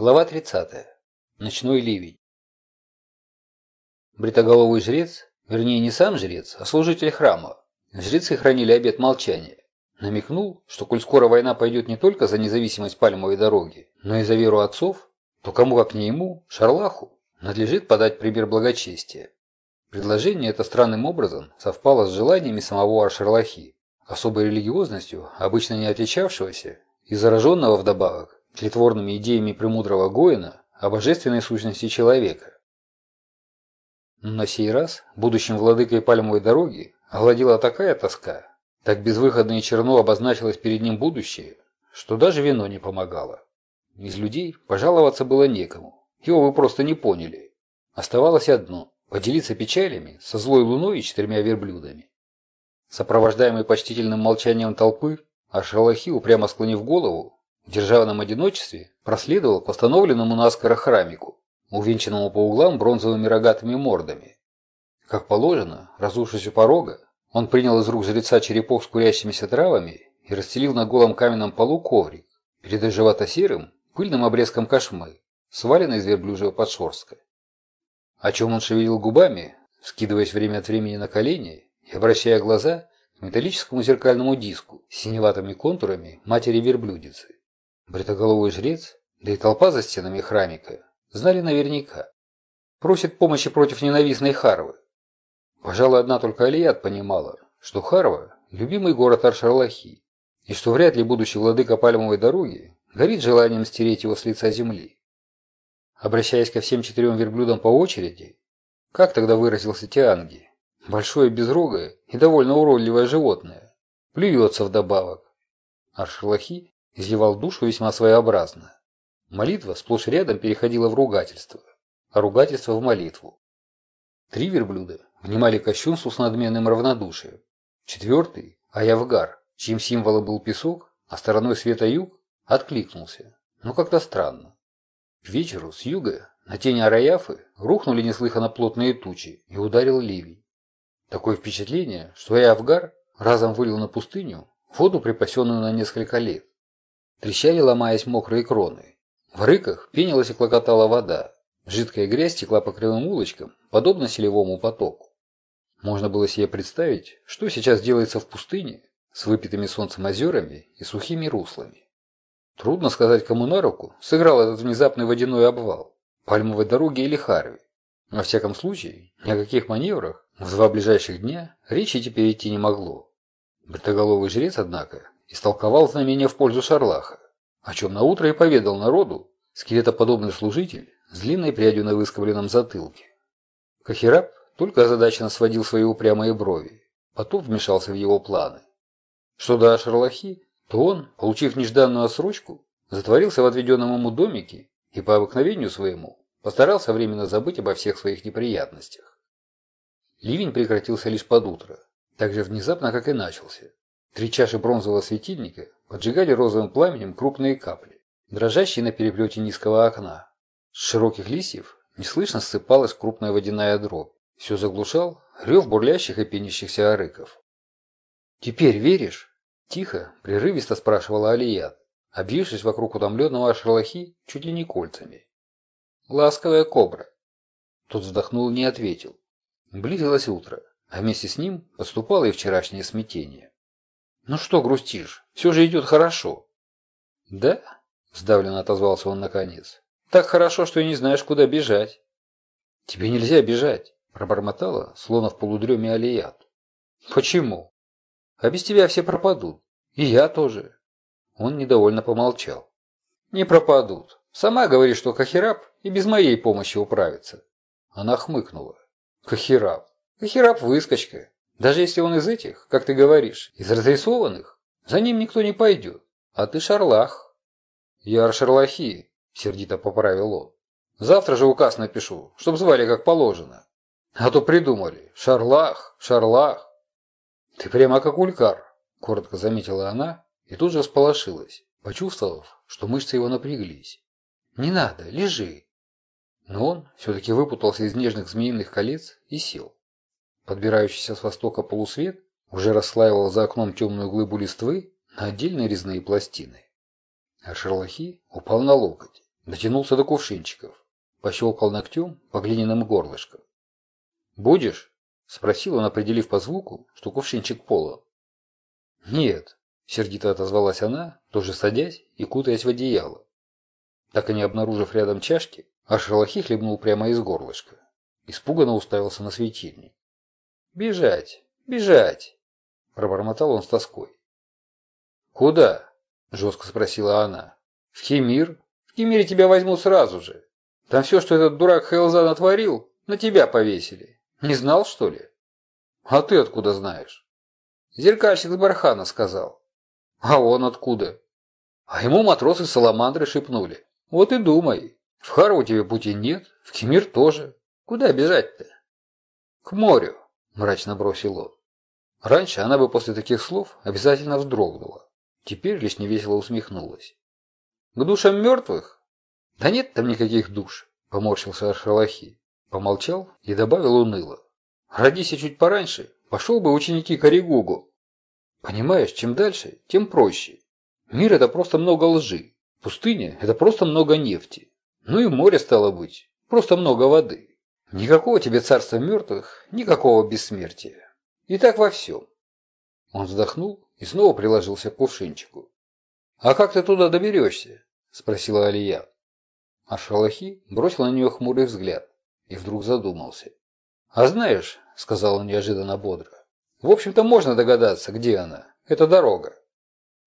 Глава 30. Ночной ливень. Бритоголовый жрец, вернее не сам жрец, а служитель храма, жрецы хранили обет молчания, намекнул, что коль скоро война пойдет не только за независимость пальмовой дороги, но и за веру отцов, то кому как не ему, Шарлаху, надлежит подать пример благочестия. Предложение это странным образом совпало с желаниями самого Ар-Шарлахи, особой религиозностью, обычно не отличавшегося, и зараженного вдобавок тлетворными идеями премудрого Гоина о божественной сущности человека. Но на сей раз будущим владыкой пальмовой дороги овладела такая тоска, так безвыходно и черно обозначилось перед ним будущее, что даже вино не помогало. Из людей пожаловаться было некому, его вы просто не поняли. Оставалось одно – поделиться печалями со злой луной и четырьмя верблюдами. Сопровождаемый почтительным молчанием толпы, а Шалахи, упрямо склонив голову, в державном одиночестве проследовал к восстановленному наскоро храмику, увенчанному по углам бронзовыми рогатыми мордами. Как положено, разувшись у порога, он принял из рук жреца черепок с курящимися травами и расстелил на голом каменном полу коврик, перед рыжевато-серым, пыльным обрезком кошмы, сваленной из верблюжьего подшерстка. О чем он шевелил губами, скидываясь время от времени на колени и обращая глаза к металлическому зеркальному диску с синеватыми контурами матери-верблюдицы. Бритоголовый жрец, да и толпа за стенами храмика, знали наверняка. Просит помощи против ненавистной Харвы. Пожалуй, одна только Алият понимала, что Харва – любимый город Аршарлахи, и что вряд ли будущий владыка Пальмовой дороги горит желанием стереть его с лица земли. Обращаясь ко всем четырем верблюдам по очереди, как тогда выразился Тианги, большое безрогое и довольно уродливое животное, плюется вдобавок. Аршерлахи изливал душу весьма своеобразно. Молитва сплошь рядом переходила в ругательство, а ругательство в молитву. Три верблюда внимали кощунству с надменным равнодушием. Четвертый, Аявгар, чьим символом был песок, а стороной света юг, откликнулся. Но как-то странно. К вечеру с юга на тени Араяфы рухнули неслыханно плотные тучи и ударил ливень. Такое впечатление, что Аявгар разом вылил на пустыню воду, припасенную на несколько лет. Трещали, ломаясь мокрые кроны. В рыках пенилась и клокотала вода. Жидкая грязь текла по кривым улочкам, подобно селевому потоку. Можно было себе представить, что сейчас делается в пустыне с выпитыми солнцем озерами и сухими руслами. Трудно сказать, кому на руку сыграл этот внезапный водяной обвал, пальмовой дороги или Харви. Во всяком случае, ни о каких маневрах в два ближайших дня речи теперь идти не могло. Бритоголовый жрец, однако, истолковал знамение в пользу Шарлаха, о чем наутро и поведал народу скелетоподобный служитель с длинной прядью на выскобленном затылке. Кахираб только озадаченно сводил свои упрямые брови, потом вмешался в его планы. Что до Шарлахи, то он, получив нежданную отсрочку, затворился в отведенном ему домике и по обыкновению своему постарался временно забыть обо всех своих неприятностях. Ливень прекратился лишь под утро, так же внезапно, как и начался. Три чаши бронзового светильника поджигали розовым пламенем крупные капли, дрожащие на переплете низкого окна. С широких листьев неслышно ссыпалась крупная водяная дробь. Все заглушал рев бурлящих и пенящихся арыков. «Теперь веришь?» – тихо, прерывисто спрашивала Алият, обвившись вокруг утомленного Шерлахи чуть ли не кольцами. «Ласковая кобра». Тот вздохнул и не ответил. Близилось утро, а вместе с ним подступало и вчерашнее смятение. «Ну что грустишь? Все же идет хорошо». «Да?» – сдавленно отозвался он наконец. «Так хорошо, что и не знаешь, куда бежать». «Тебе нельзя бежать», – пробормотала, словно в полудреме Алият. «Почему?» «А без тебя все пропадут. И я тоже». Он недовольно помолчал. «Не пропадут. Сама говоришь, что Кахираб и без моей помощи управится». Она хмыкнула. «Кахираб. Кахираб выскочка. Даже если он из этих, как ты говоришь, из разрисованных, за ним никто не пойдет. А ты шарлах. Я шарлахи, сердито поправил он. Завтра же указ напишу, чтоб звали как положено. А то придумали. Шарлах, шарлах. Ты прямо как улькар, коротко заметила она и тут же всполошилась, почувствовав, что мышцы его напряглись. Не надо, лежи. Но он все-таки выпутался из нежных змеиных колец и сел. Подбирающийся с востока полусвет уже расслаивал за окном темную глыбу листвы на отдельные резные пластины. А Шерлахи упал на локоть, дотянулся до кувшинчиков, пощелкал ногтем по глиняным горлышкам. «Будешь?» – спросил он, определив по звуку, что кувшинчик полон. «Нет», – сердито отозвалась она, тоже садясь и кутаясь в одеяло. Так и не обнаружив рядом чашки, Ашерлахи хлебнул прямо из горлышка. Испуганно уставился на светильник. «Бежать! Бежать!» – пробормотал он с тоской. «Куда?» – жестко спросила она. «В Химир? В Химире тебя возьмут сразу же. Там все, что этот дурак Хелза натворил, на тебя повесили. Не знал, что ли?» «А ты откуда знаешь?» «Зеркальщик с Бархана сказал». «А он откуда?» «А ему матросы Саламандры шепнули. Вот и думай. В Хару тебе пути нет, в Химир тоже. Куда бежать-то?» «К морю», – мрачно бросил он. Раньше она бы после таких слов обязательно вздрогнула. Теперь лишь невесело усмехнулась. «К душам мертвых?» «Да нет там никаких душ», – поморщился Аршалахи. Помолчал и добавил уныло. «Родись я чуть пораньше, пошел бы ученики Коригугу. Понимаешь, чем дальше, тем проще. Мир – это просто много лжи. Пустыня – это просто много нефти. Ну и море стало быть, просто много воды. Никакого тебе царства мертвых, никакого бессмертия. И так во всем. Он вздохнул и снова приложился к кувшинчику. «А как ты туда доберешься?» – спросила Алия. А Шалахи бросил на нее хмурый взгляд и вдруг задумался. «А знаешь», – сказал он неожиданно бодро, – «в общем-то можно догадаться, где она. Это дорога».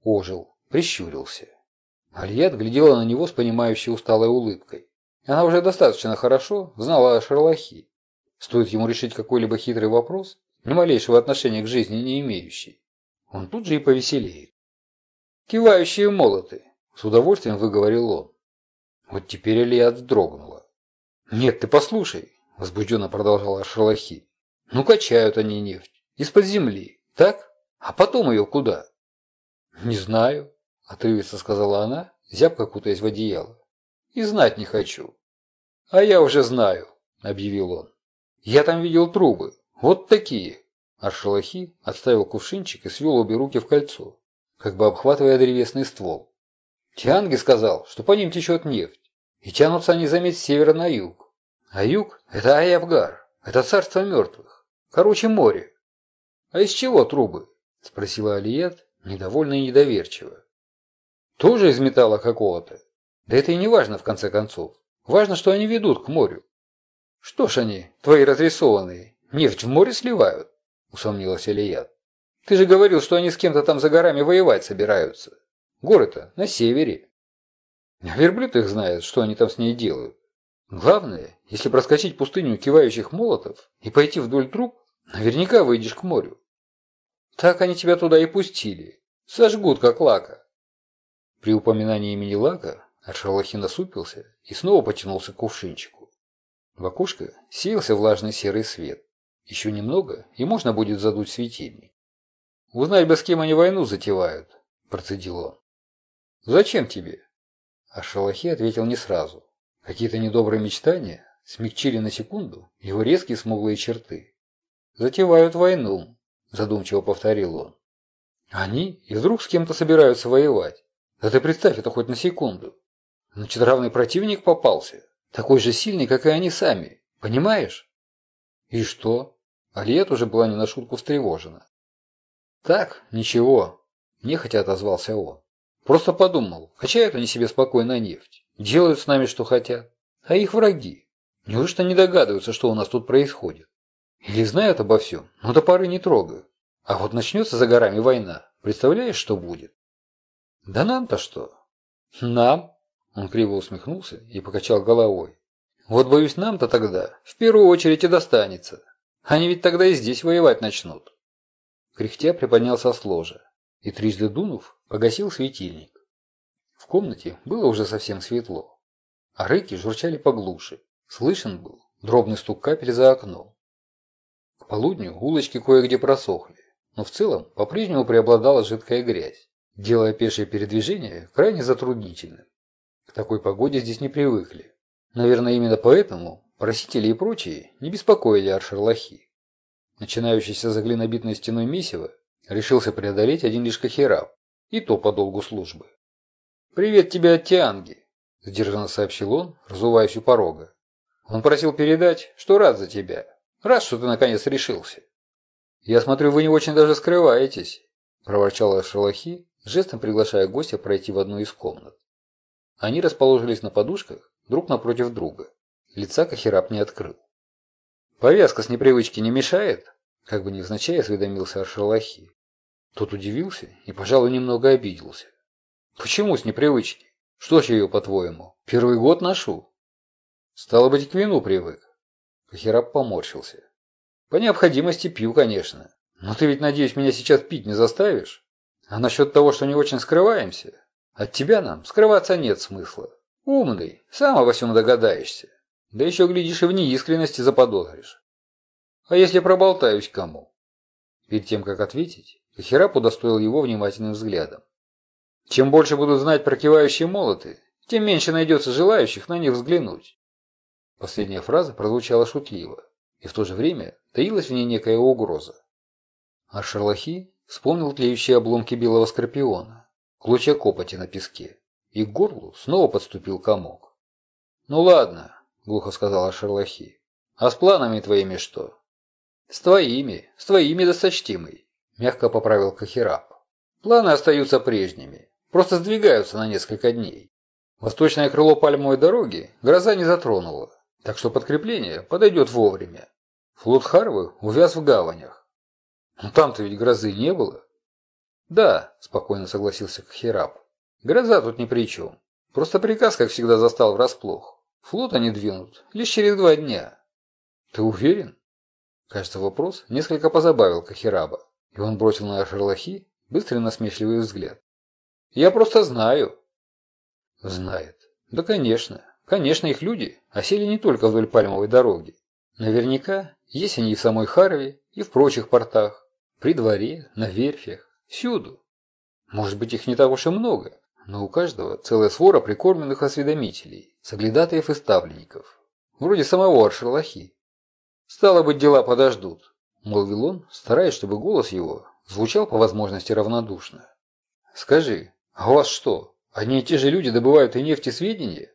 Ожил, прищурился. Алият глядела на него с понимающей усталой улыбкой. Она уже достаточно хорошо знала о Шерлахи. Стоит ему решить какой-либо хитрый вопрос, ни малейшего отношения к жизни не имеющий. Он тут же и повеселеет. «Кивающие молоты!» – с удовольствием выговорил он. Вот теперь Элиад вздрогнула. «Нет, ты послушай!» – возбужденно продолжала Шерлахи. «Ну, качают они нефть. Из-под земли. Так? А потом ее куда?» «Не знаю», – отрывисто сказала она, зябко кутаясь в одеяло. И знать не хочу. А я уже знаю, объявил он. Я там видел трубы. Вот такие. Аршалахи отставил кувшинчик и свел обе руки в кольцо, как бы обхватывая древесный ствол. Тианги сказал, что по ним течет нефть, и тянутся они, заметь, с севера на юг. А юг – это Аябгар, это царство мертвых. Короче, море. А из чего трубы? – спросила Алиет, недовольно и недоверчиво. Тоже из металла какого-то. Да это и не важно, в конце концов. Важно, что они ведут к морю. Что ж они, твои разрисованные, нефть в море сливают? Усомнилась Илья. Ты же говорил, что они с кем-то там за горами воевать собираются. Горы-то на севере. Верблюд их знает, что они там с ней делают. Главное, если проскочить пустыню кивающих молотов и пойти вдоль труб, наверняка выйдешь к морю. Так они тебя туда и пустили. Сожгут, как лака. При упоминании имени Лака Аршалахи насупился и снова потянулся к кувшинчику. В окошко сеялся влажный серый свет. Еще немного, и можно будет задуть светильник. «Узнай бы, с кем они войну затевают», – процедил он. «Зачем тебе?» Аршалахи ответил не сразу. Какие-то недобрые мечтания смягчили на секунду его резкие смуглые черты. «Затевают войну», – задумчиво повторил он. «Они и вдруг с кем-то собираются воевать. Да ты представь это хоть на секунду. Значит, равный противник попался. Такой же сильный, как и они сами. Понимаешь? И что? Алиет уже была не на шутку встревожена. Так, ничего. Нехотя отозвался он. Просто подумал, качают они себе спокойно нефть. Делают с нами, что хотят. А их враги. Неужто не догадываются, что у нас тут происходит? Или знают обо всем, но до поры не трогают. А вот начнется за горами война. Представляешь, что будет? Да нам-то что? Нам? Он криво усмехнулся и покачал головой. «Вот, боюсь, нам-то тогда в первую очередь и достанется. Они ведь тогда и здесь воевать начнут». Кряхтя приподнялся с ложа и, трижды дунув, погасил светильник. В комнате было уже совсем светло, а рыки журчали поглуше. Слышен был дробный стук капель за окном. К полудню улочки кое-где просохли, но в целом по-прежнему преобладала жидкая грязь, делая пешее передвижение крайне затруднительным. К такой погоде здесь не привыкли. Наверное, именно поэтому просители и прочие не беспокоили аршерлахи. Начинающийся за глинобитной стеной месиво решился преодолеть один лишь Кахираб, и то по долгу службы. «Привет тебе от Тианги!» – сдержанно сообщил он, разуваясь у порога. «Он просил передать, что рад за тебя. Рад, что ты наконец решился». «Я смотрю, вы не очень даже скрываетесь», – проворчала Шалахи, жестом приглашая гостя пройти в одну из комнат. Они расположились на подушках друг напротив друга. Лица Кахираб не открыл. «Повязка с непривычки не мешает?» Как бы невзначай осведомился Аршалахи. Тот удивился и, пожалуй, немного обиделся. «Почему с непривычки? Что ж ее, по-твоему, первый год ношу?» «Стало быть, к вину привык». Кахираб поморщился. «По необходимости пью, конечно. Но ты ведь, надеюсь, меня сейчас пить не заставишь? А насчет того, что не очень скрываемся, от тебя нам скрываться нет смысла. Умный, сам обо всем догадаешься. Да еще, глядишь, и в неискренности заподозришь. А если проболтаюсь кому? Перед тем, как ответить, Кахирап удостоил его внимательным взглядом. Чем больше будут знать про кивающие молоты, тем меньше найдется желающих на них взглянуть. Последняя фраза прозвучала шутливо, и в то же время таилась в ней некая угроза. А Шарлахи вспомнил тлеющие обломки белого скорпиона, клочья копоти на песке, и к горлу снова подступил комок. «Ну ладно», — глухо сказала Шерлахи, — «а с планами твоими что?» «С твоими, с твоими, досточтимый», — мягко поправил Кахираб. «Планы остаются прежними, просто сдвигаются на несколько дней. Восточное крыло пальмовой дороги гроза не затронула, так что подкрепление подойдет вовремя. Флот Харвы увяз в гаванях. Но там-то ведь грозы не было. «Да», – спокойно согласился Кхераб. «Гроза тут ни при чем. Просто приказ, как всегда, застал врасплох. Флот они двинут лишь через два дня». «Ты уверен?» Кажется, вопрос несколько позабавил Кахираба, и он бросил на Шерлахи быстрый насмешливый взгляд. «Я просто знаю». «Знает. Да, конечно. Конечно, их люди осели не только вдоль пальмовой дороги. Наверняка есть они и в самой Харве, и в прочих портах, при дворе, на верфях. Всюду. Может быть, их не так уж и много, но у каждого целая свора прикормленных осведомителей, соглядатаев и ставленников. Вроде самого Аршерлахи. «Стало быть, дела подождут», – молвил он, стараясь, чтобы голос его звучал по возможности равнодушно. «Скажи, а у вас что, одни и те же люди добывают и нефть, и сведения?»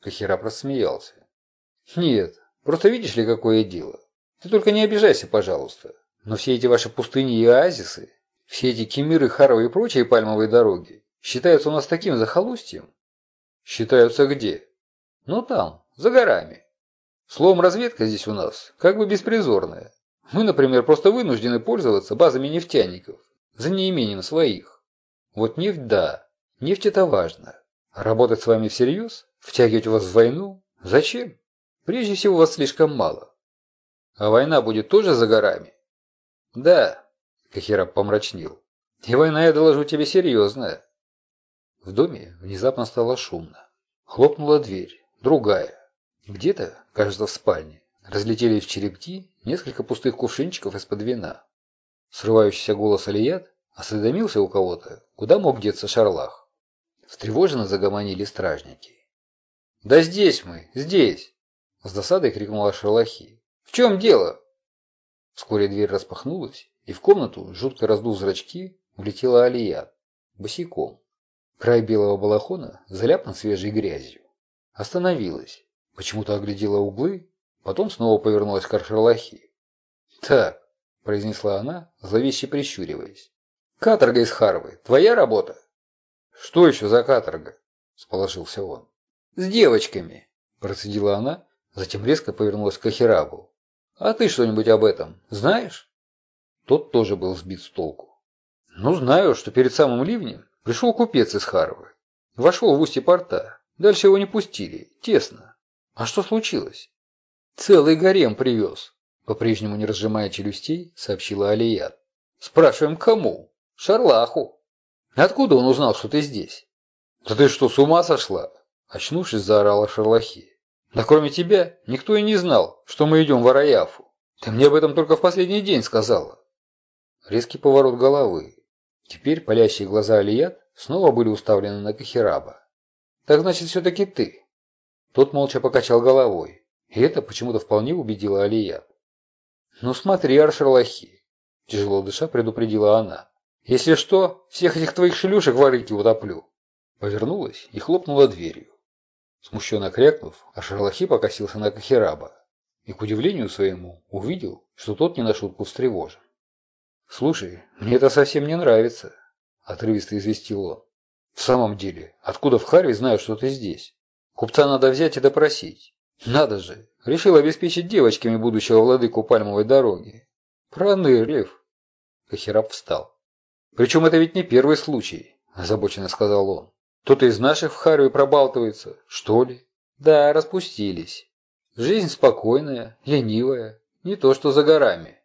Кахирап рассмеялся. «Нет, просто видишь ли, какое дело? Ты только не обижайся, пожалуйста. Но все эти ваши пустыни и оазисы все эти кемиры, харовые и прочие пальмовые дороги считаются у нас таким захолустьем? Считаются где? Ну там, за горами. Словом, разведка здесь у нас как бы беспризорная. Мы, например, просто вынуждены пользоваться базами нефтяников, за неимением своих. Вот нефть – да, нефть – это важно. Работать с вами всерьез, втягивать вас в войну – зачем? Прежде всего, вас слишком мало. А война будет тоже за горами? Да, Кахираб помрачнел. «И война, я доложу тебе, серьезная». В доме внезапно стало шумно. Хлопнула дверь, другая. Где-то, кажется, в спальне, разлетелись в черепки несколько пустых кувшинчиков из-под вина. Срывающийся голос Алият осведомился у кого-то, куда мог деться шарлах. Встревоженно загомонили стражники. «Да здесь мы, здесь!» С досадой крикнула Шарлахи. «В чем дело?» Вскоре дверь распахнулась, и в комнату, жутко раздув зрачки, влетела Алия, босиком. Край белого балахона заляпан свежей грязью. Остановилась, почему-то оглядела углы, потом снова повернулась к Аршерлахи. «Так», — произнесла она, зловеще прищуриваясь. «Каторга из Харвы, твоя работа?» «Что еще за каторга?» — сположился он. «С девочками», — процедила она, затем резко повернулась к Ахирабу. «А ты что-нибудь об этом знаешь?» Тот тоже был сбит с толку. «Ну, знаю, что перед самым ливнем пришел купец из Харвы. Вошел в устье порта. Дальше его не пустили. Тесно. А что случилось?» «Целый гарем привез», — по-прежнему не разжимая челюстей, сообщила Алият. «Спрашиваем, кому?» «Шарлаху». «Откуда он узнал, что ты здесь?» «Да ты что, с ума сошла?» Очнувшись, заорала Шарлахи. «Да кроме тебя, никто и не знал, что мы идем в Араяфу. Ты мне об этом только в последний день сказала». Резкий поворот головы. Теперь палящие глаза Алият снова были уставлены на Кахираба. «Так значит, все-таки ты?» Тот молча покачал головой, и это почему-то вполне убедило Алият. «Ну смотри, Аршерлахи!» Тяжело дыша предупредила она. «Если что, всех этих твоих шлюшек в арыке утоплю!» Повернулась и хлопнула дверью. Смущенно крякнув, Ашерлахи покосился на Кахираба и, к удивлению своему, увидел, что тот не на шутку встревожен. «Слушай, мне это совсем не нравится», – отрывисто известил он. «В самом деле, откуда в Харви знают, что ты здесь? Купца надо взять и допросить. Надо же, решил обеспечить девочками будущего владыку пальмовой дороги. Пронырлив». Кахираб встал. «Причем это ведь не первый случай», – озабоченно сказал он. «Кто-то из наших в Харви пробалтывается, что ли?» «Да, распустились. Жизнь спокойная, ленивая, не то что за горами.